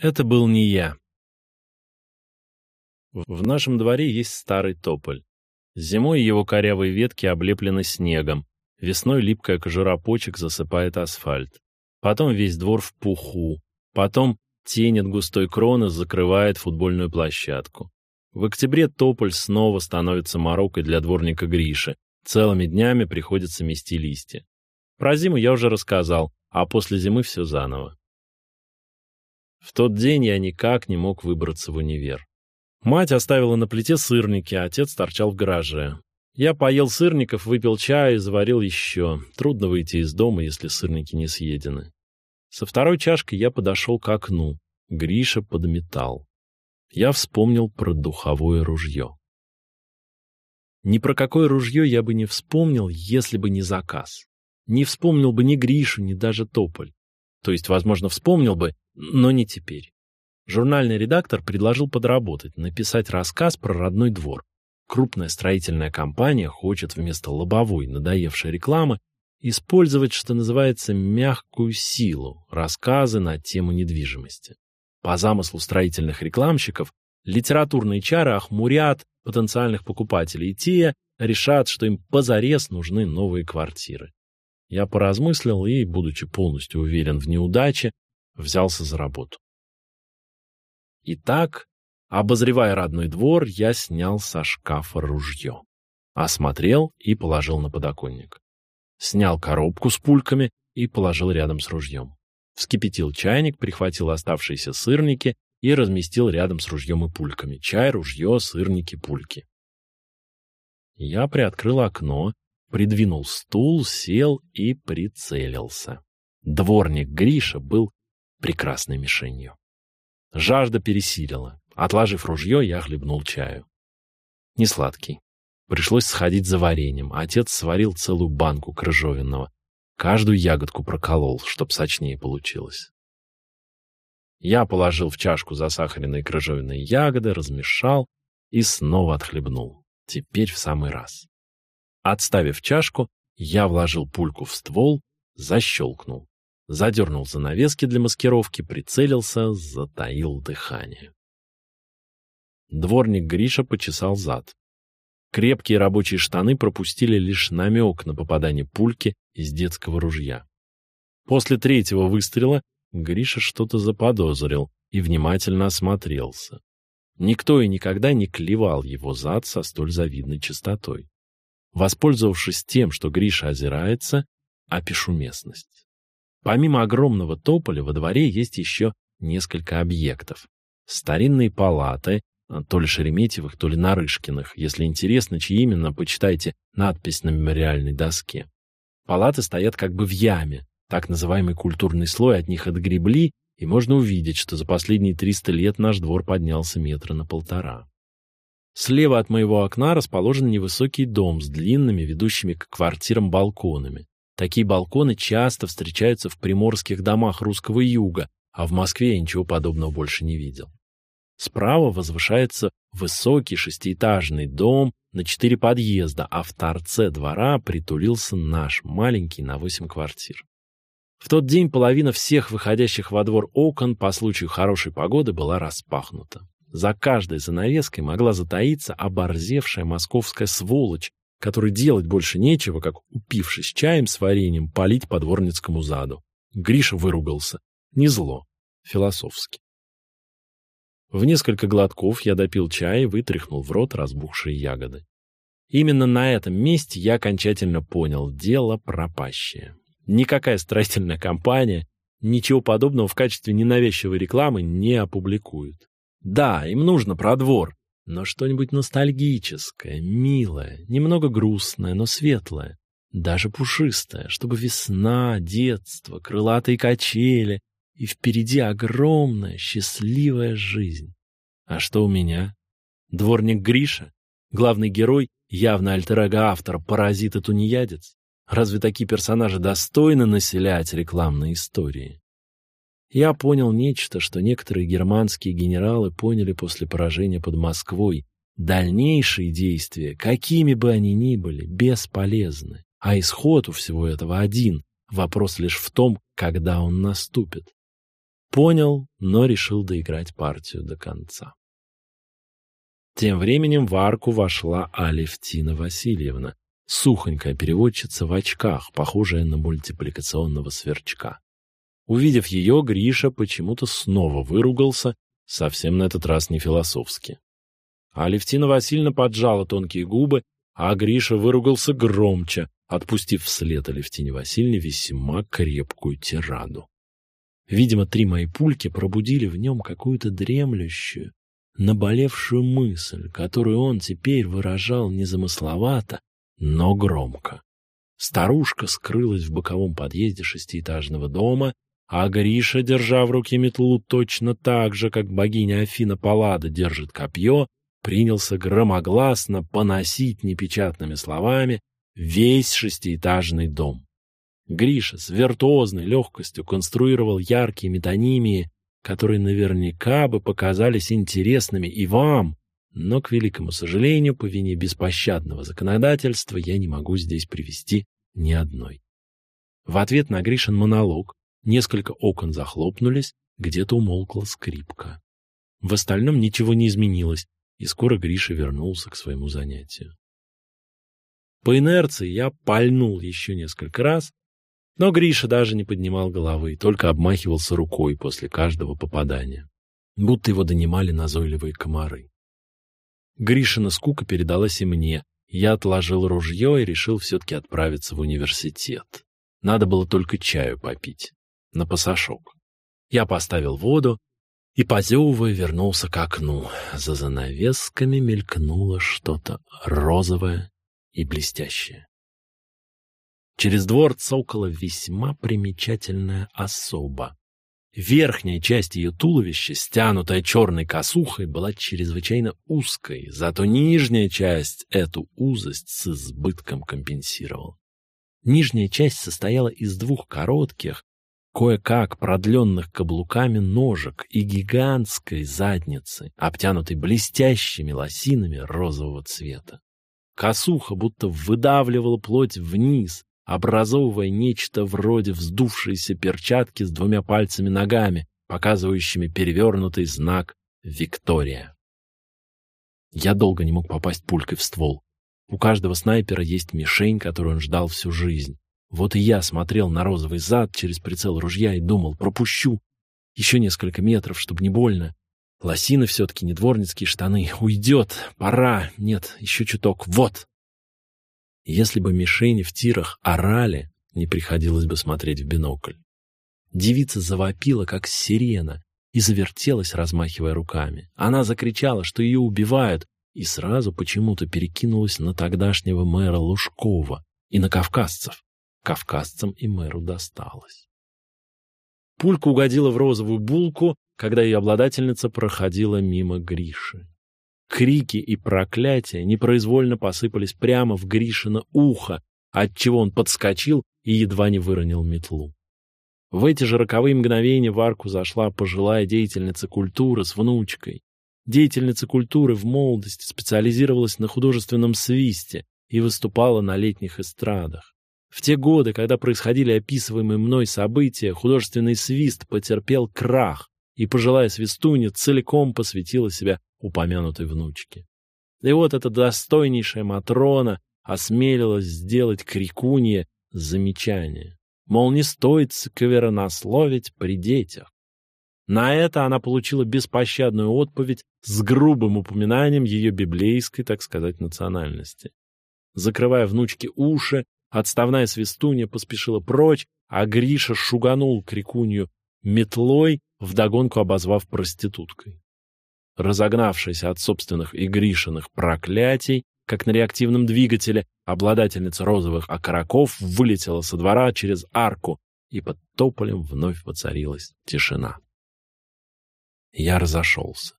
Это был не я. В нашем дворе есть старый тополь. Зимой его корявые ветки облеплены снегом, весной липкая кожура почек засыпает асфальт. Потом весь двор в пуху, потом тень от густой кроны закрывает футбольную площадку. В октябре тополь снова становится морокой для дворника Гриши. Целыми днями приходится мести листья. Про зиму я уже рассказал, а после зимы все заново. В тот день я никак не мог выбраться в универ. Мать оставила на плите сырники, а отец торчал в гараже. Я поел сырников, выпил чаю и заварил еще. Трудно выйти из дома, если сырники не съедены. Со второй чашкой я подошел к окну. Гриша подметал. Я вспомнил про духовое ружье. Ни про какое ружье я бы не вспомнил, если бы не заказ. Не вспомнил бы ни Гришу, ни даже Тополь. То есть, возможно, вспомнил бы, но не теперь. Журнальный редактор предложил подработать, написать рассказ про родной двор. Крупная строительная компания хочет вместо лобовой, надоевшей рекламы, использовать, что называется, мягкую силу, рассказы на тему недвижимости. По замыслу строительных рекламщиков, литературные чары охмурят потенциальных покупателей, и те решат, что им позарез нужны новые квартиры. Я поразмыслил и, будучи полностью уверен в неудаче, взялся за работу. Итак, обозревая родной двор, я снял со шкафа ружье. Осмотрел и положил на подоконник. Снял коробку с пульками и положил рядом с ружьем. Вскипятил чайник, прихватил оставшиеся сырники и разместил рядом с ружьем и пульками. Чай, ружье, сырники, пульки. Я приоткрыл окно, придвинул стул, сел и прицелился. Дворник Гриша был прекрасной мишенью. Жажда пересилила. Отложив ружье, я хлебнул чаю. Не сладкий. Пришлось сходить за вареньем. Отец сварил целую банку крыжовенного. Каждую ягодку проколол, чтоб сочнее получилось. Я положил в чашку засахаренные крыжовенные ягоды, размешал и снова отхлебнул. Теперь в самый раз. Отставив чашку, я вложил пульку в ствол, защелкнул задернул занавески для маскировки, прицелился, затаил дыхание. Дворник Гриша почесал зад. Крепкие рабочие штаны пропустили лишь намек на попадание пульки из детского ружья. После третьего выстрела Гриша что-то заподозрил и внимательно осмотрелся. Никто и никогда не клевал его зад со столь завидной частотой. Воспользовавшись тем, что Гриша озирается, опишу местность. Помимо огромного тополя во дворе есть еще несколько объектов. Старинные палаты, а, то ли Шереметьевых, то ли Нарышкиных. Если интересно, чьи именно, почитайте надпись на мемориальной доске. Палаты стоят как бы в яме. Так называемый культурный слой от них отгребли, и можно увидеть, что за последние 300 лет наш двор поднялся метра на полтора. Слева от моего окна расположен невысокий дом с длинными, ведущими к квартирам балконами. Такие балконы часто встречаются в приморских домах русского юга, а в Москве я ничего подобного больше не видел. Справа возвышается высокий шестиэтажный дом на четыре подъезда, а в торце двора притулился наш маленький на восемь квартир. В тот день половина всех выходящих во двор окон по случаю хорошей погоды была распахнута. За каждой занавеской могла затаиться оборзевшая московская сволочь, который делать больше нечего, как, упившись чаем с вареньем, полить по дворницкому заду. Гриша выругался. Не зло, философски. В несколько глотков я допил чай и вытряхнул в рот разбухшие ягоды. Именно на этом месте я окончательно понял дело пропащее. Никакая строительная компания ничего подобного в качестве ненавязчивой рекламы не опубликует. Да, им нужно про двор, но что-нибудь ностальгическое, милое, немного грустное, но светлое, даже пушистое, чтобы весна, детство, крылатые качели и впереди огромная счастливая жизнь. А что у меня? Дворник Гриша, главный герой, явно альтер автора, паразит и тунеядец. Разве такие персонажи достойны населять рекламные истории? Я понял нечто, что некоторые германские генералы поняли после поражения под Москвой. Дальнейшие действия, какими бы они ни были, бесполезны. А исход у всего этого один. Вопрос лишь в том, когда он наступит. Понял, но решил доиграть партию до конца. Тем временем в арку вошла Алевтина Васильевна, сухонькая переводчица в очках, похожая на мультипликационного сверчка. Увидев ее, Гриша почему-то снова выругался, совсем на этот раз не философски. Алевтина Васильевна поджала тонкие губы, а Гриша выругался громче, отпустив вслед Алевтине Васильевне весьма крепкую тираду. Видимо, три мои пульки пробудили в нем какую-то дремлющую, наболевшую мысль, которую он теперь выражал незамысловато, но громко. Старушка скрылась в боковом подъезде шестиэтажного дома, а Гриша, держа в руке метлу точно так же, как богиня Афина Паллада держит копье, принялся громогласно поносить непечатными словами весь шестиэтажный дом. Гриша с виртуозной легкостью конструировал яркие метонимии, которые наверняка бы показались интересными и вам, но, к великому сожалению, по вине беспощадного законодательства я не могу здесь привести ни одной. В ответ на Гришин монолог несколько окон захлопнулись, где-то умолкла скрипка. В остальном ничего не изменилось, и скоро Гриша вернулся к своему занятию. По инерции я пальнул еще несколько раз, но Гриша даже не поднимал головы, только обмахивался рукой после каждого попадания, будто его донимали назойливые комары. Гришина скука передалась и мне. Я отложил ружье и решил все-таки отправиться в университет. Надо было только чаю попить. На пасашок. Я поставил воду и, позевывая, вернулся к окну. За занавесками мелькнуло что-то розовое и блестящее. Через двор цокала весьма примечательная особа. Верхняя часть ее туловища, стянутая черной косухой, была чрезвычайно узкой, зато нижняя часть эту узость с избытком компенсировала. Нижняя часть состояла из двух коротких, кое-как продленных каблуками ножек и гигантской задницы, обтянутой блестящими лосинами розового цвета. Косуха будто выдавливала плоть вниз, образовывая нечто вроде вздувшейся перчатки с двумя пальцами ногами, показывающими перевернутый знак «Виктория». Я долго не мог попасть пулькой в ствол. У каждого снайпера есть мишень, которую он ждал всю жизнь. Вот и я смотрел на розовый зад через прицел ружья и думал, пропущу. Еще несколько метров, чтобы не больно. Лосины все-таки не дворницкие штаны. Уйдет. Пора. Нет, еще чуток. Вот. Если бы мишени в тирах орали, не приходилось бы смотреть в бинокль. Девица завопила, как сирена, и завертелась, размахивая руками. Она закричала, что ее убивают, и сразу почему-то перекинулась на тогдашнего мэра Лужкова и на кавказцев. Кавказцам и мэру досталось. Пулька угодила в розовую булку, когда ее обладательница проходила мимо Гриши. Крики и проклятия непроизвольно посыпались прямо в Гришина ухо, отчего он подскочил и едва не выронил метлу. В эти же роковые мгновения в арку зашла пожилая деятельница культуры с внучкой. Деятельница культуры в молодости специализировалась на художественном свисте и выступала на летних эстрадах. В те годы, когда происходили описываемые мной события, художественный свист потерпел крах, и пожилая свистунья целиком посвятила себя упомянутой внучке. И вот эта достойнейшая Матрона осмелилась сделать крикунье замечание. Мол, не стоит сквернословить при детях. На это она получила беспощадную отповедь с грубым упоминанием ее библейской, так сказать, национальности. Закрывая внучке уши, отставная свистунья поспешила прочь, а Гриша шуганул крикунью метлой, вдогонку обозвав проституткой. Разогнавшись от собственных и Гришиных проклятий, как на реактивном двигателе, обладательница розовых окороков вылетела со двора через арку, и под тополем вновь воцарилась тишина. Я разошелся.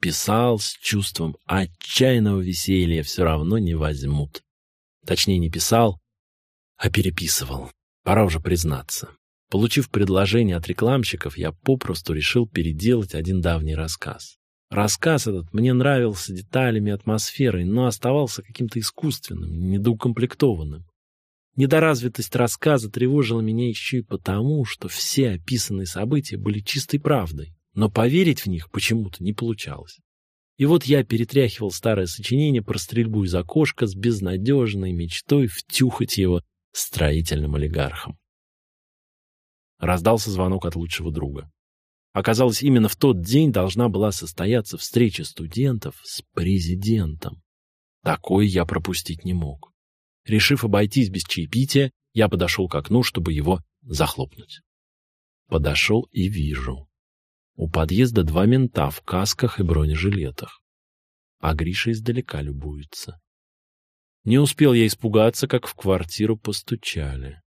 Писал с чувством отчаянного веселья, все равно не возьмут. Точнее, не писал, а переписывал. Пора уже признаться. Получив предложение от рекламщиков, я попросту решил переделать один давний рассказ. Рассказ этот мне нравился деталями, атмосферой, но оставался каким-то искусственным, недоукомплектованным. Недоразвитость рассказа тревожила меня еще и потому, что все описанные события были чистой правдой, но поверить в них почему-то не получалось. И вот я перетряхивал старое сочинение про стрельбу из окошка с безнадежной мечтой втюхать его строительным олигархам. Раздался звонок от лучшего друга. Оказалось, именно в тот день должна была состояться встреча студентов с президентом. Такое я пропустить не мог. Решив обойтись без чаепития, я подошел к окну, чтобы его захлопнуть. Подошел и вижу. У подъезда два мента в касках и бронежилетах. А Гриша издалека любуется. Не успел я испугаться, как в квартиру постучали.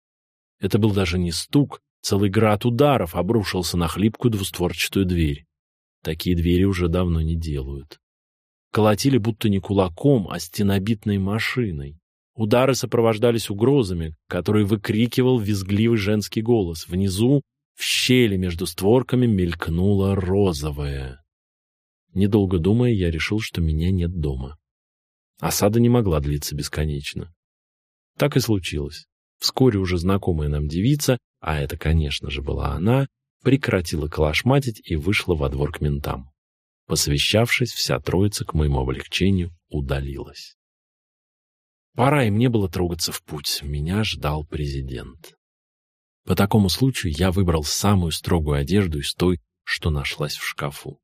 Это был даже не стук, целый град ударов обрушился на хлипкую двустворчатую дверь. Такие двери уже давно не делают. Колотили будто не кулаком, а стенобитной машиной. Удары сопровождались угрозами, которые выкрикивал визгливый женский голос. Внизу, в щели между створками, мелькнуло розовое. Недолго думая, я решил, что меня нет дома. Осада не могла длиться бесконечно. Так и случилось. Вскоре уже знакомая нам девица, а это, конечно же, была она, прекратила калашматить и вышла во двор к ментам. Посвящавшись, вся троица к моему облегчению удалилась. Пора и мне было трогаться в путь. Меня ждал президент. По такому случаю я выбрал самую строгую одежду из той, что нашлась в шкафу.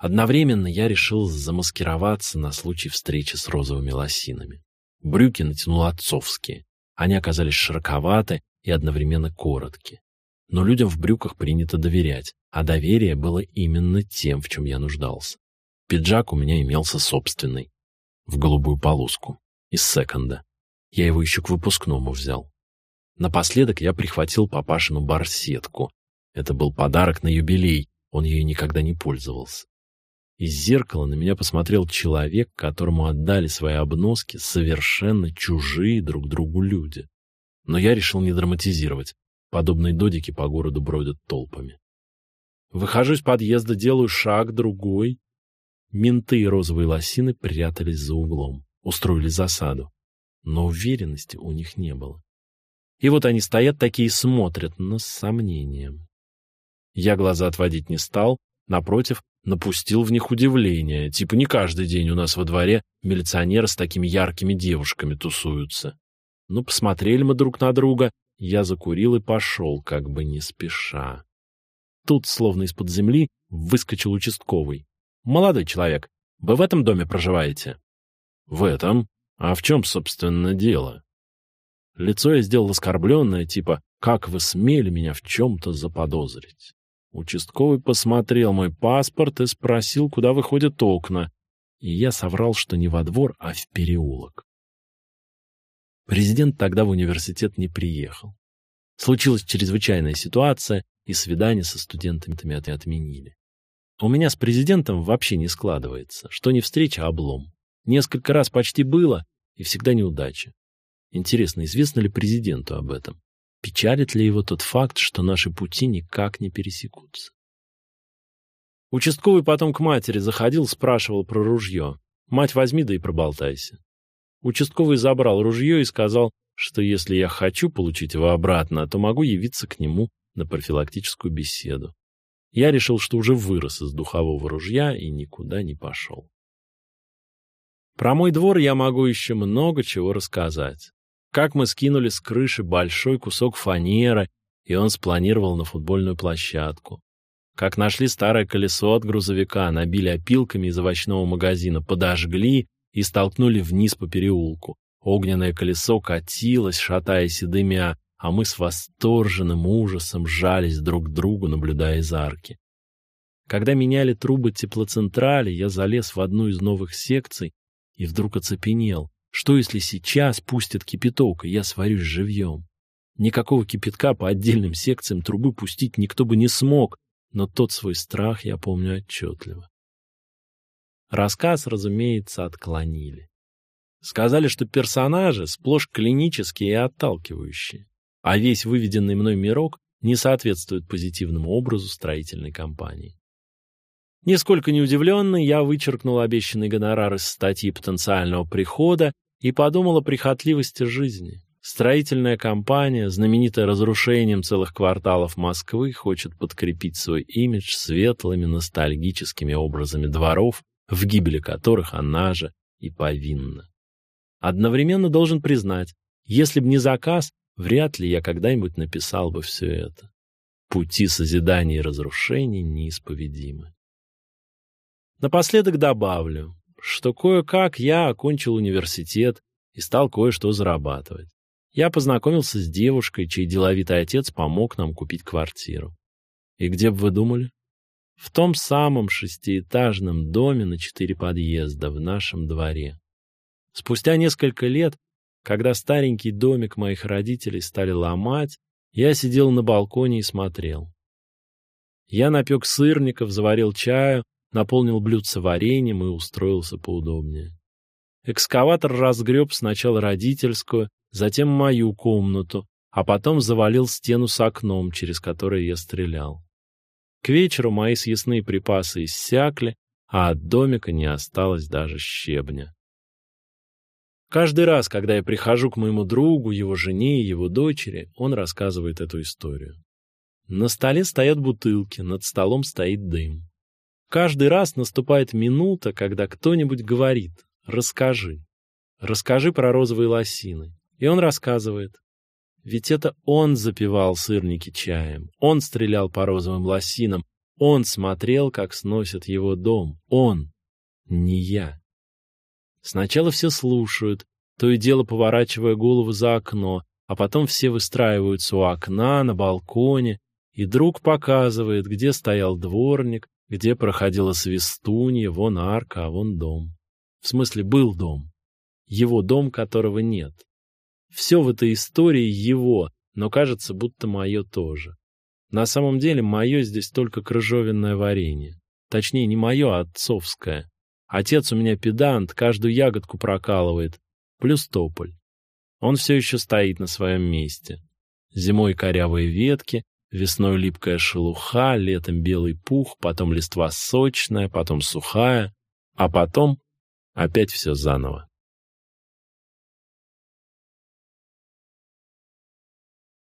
Одновременно я решил замаскироваться на случай встречи с розовыми лосинами. Брюки натянул отцовские. Они оказались широковаты и одновременно короткие. Но людям в брюках принято доверять, а доверие было именно тем, в чем я нуждался. Пиджак у меня имелся собственный, в голубую полоску из секонда. Я его еще к выпускному взял. Напоследок я прихватил папашину барсетку. Это был подарок на юбилей, он ею никогда не пользовался. Из зеркала на меня посмотрел человек, которому отдали свои обноски совершенно чужие друг другу люди. Но я решил не драматизировать. Подобные додики по городу бродят толпами. Выхожу из подъезда, делаю шаг, другой. Менты и розовые лосины прятались за углом устроили засаду. Но уверенности у них не было. И вот они стоят такие и смотрят, но с сомнением. Я глаза отводить не стал, напротив, напустил в них удивление. Типа не каждый день у нас во дворе милиционеры с такими яркими девушками тусуются. Ну, посмотрели мы друг на друга, я закурил и пошел, как бы не спеша. Тут, словно из-под земли, выскочил участковый. «Молодой человек, вы в этом доме проживаете?» В этом? А в чем, собственно, дело? Лицо я сделал оскорбленное, типа «Как вы смели меня в чем-то заподозрить?» Участковый посмотрел мой паспорт и спросил, куда выходят окна, и я соврал, что не во двор, а в переулок. Президент тогда в университет не приехал. Случилась чрезвычайная ситуация, и свидание со студентами отменили. У меня с президентом вообще не складывается, что не встреча, а облом. Несколько раз почти было, и всегда неудача. Интересно, известно ли президенту об этом? Печалит ли его тот факт, что наши пути никак не пересекутся? Участковый потом к матери заходил, спрашивал про ружье. Мать, возьми да и проболтайся. Участковый забрал ружье и сказал, что если я хочу получить его обратно, то могу явиться к нему на профилактическую беседу. Я решил, что уже вырос из духового ружья и никуда не пошел. Про мой двор я могу еще много чего рассказать. Как мы скинули с крыши большой кусок фанеры, и он спланировал на футбольную площадку. Как нашли старое колесо от грузовика, набили опилками из овощного магазина, подожгли и столкнули вниз по переулку. Огненное колесо катилось, шатаясь и дымя, а мы с восторженным ужасом сжались друг к другу, наблюдая из арки. Когда меняли трубы теплоцентрали, я залез в одну из новых секций и вдруг оцепенел. Что, если сейчас пустят кипяток, и я сварюсь живьем? Никакого кипятка по отдельным секциям трубы пустить никто бы не смог, но тот свой страх я помню отчетливо. Рассказ, разумеется, отклонили. Сказали, что персонажи сплошь клинические и отталкивающие, а весь выведенный мной мирок не соответствует позитивному образу строительной компании. Несколько неудивленный, я вычеркнул обещанный гонорар из статьи потенциального прихода и подумал о прихотливости жизни. Строительная компания, знаменитая разрушением целых кварталов Москвы, хочет подкрепить свой имидж светлыми ностальгическими образами дворов, в гибели которых она же и повинна. Одновременно должен признать, если б не заказ, вряд ли я когда-нибудь написал бы все это. Пути созидания и разрушений неисповедимы. Напоследок добавлю, что кое-как я окончил университет и стал кое-что зарабатывать. Я познакомился с девушкой, чей деловитый отец помог нам купить квартиру. И где бы вы думали? В том самом шестиэтажном доме на четыре подъезда в нашем дворе. Спустя несколько лет, когда старенький домик моих родителей стали ломать, я сидел на балконе и смотрел. Я напек сырников, заварил чаю, наполнил блюдце вареньем и устроился поудобнее. Экскаватор разгреб сначала родительскую, затем мою комнату, а потом завалил стену с окном, через которое я стрелял. К вечеру мои съестные припасы иссякли, а от домика не осталось даже щебня. Каждый раз, когда я прихожу к моему другу, его жене и его дочери, он рассказывает эту историю. На столе стоят бутылки, над столом стоит дым. Каждый раз наступает минута, когда кто-нибудь говорит «расскажи». Расскажи про розовые лосины. И он рассказывает. Ведь это он запивал сырники чаем, он стрелял по розовым лосинам, он смотрел, как сносят его дом. Он, не я. Сначала все слушают, то и дело поворачивая голову за окно, а потом все выстраиваются у окна, на балконе, и друг показывает, где стоял дворник, где проходила свистунья, вон арка, а вон дом. В смысле, был дом. Его дом, которого нет. Все в этой истории его, но кажется, будто мое тоже. На самом деле, мое здесь только крыжовенное варенье. Точнее, не мое, а отцовское. Отец у меня педант, каждую ягодку прокалывает. Плюс тополь. Он все еще стоит на своем месте. Зимой корявые ветки, весной липкая шелуха, летом белый пух, потом листва сочная, потом сухая, а потом опять все заново.